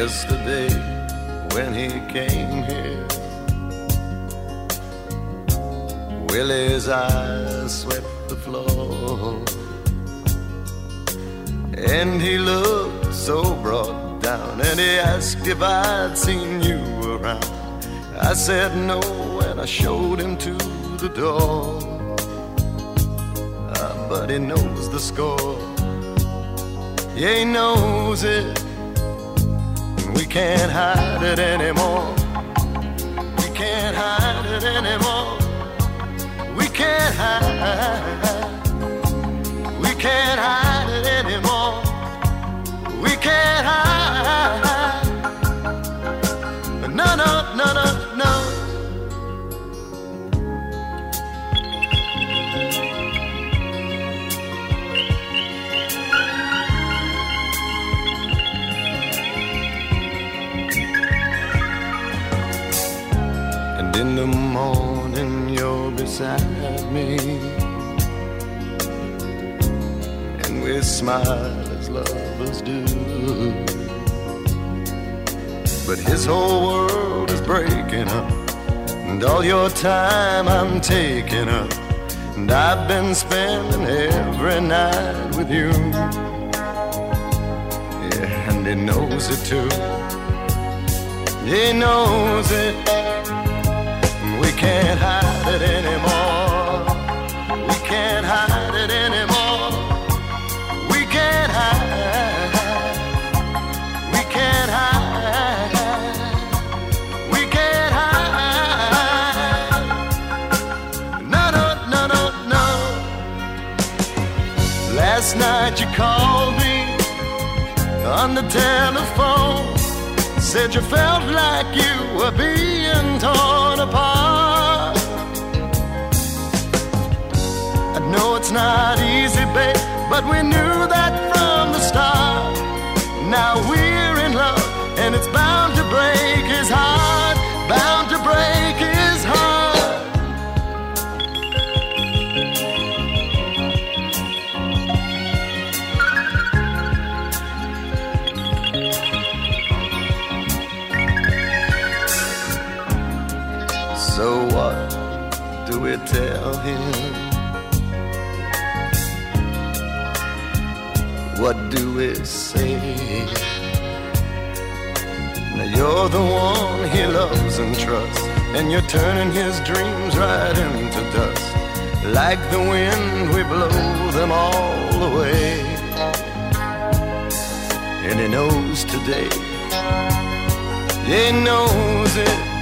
yesterday when he came here. Willie's eyes swept the floor. And he looked so brought down, and he asked if I'd seen you around. I said no, and I showed him to the door. Uh, but he knows the score. Yeah, he knows it. Can't hide it anymore. In the morning you're beside me. And we smile as lovers do. But his whole world is breaking up. And all your time I'm taking up. And I've been spending every night with you. Yeah, and he knows it too. He knows it can't hide it anymore. We can't hide it anymore. We can't hide. We can't hide. We can't hide. No, no, no, no, no. Last night you called me on the telephone. Said you felt like you were being torn apart. Know it's not easy, babe, but we knew that from the start. Now we're in love, and it's bound to break his heart, bound to break his heart. So what do we tell him? What do we say? Now you're the one he loves and trusts, and you're turning his dreams right into dust. Like the wind, we blow them all away. And he knows today, he knows it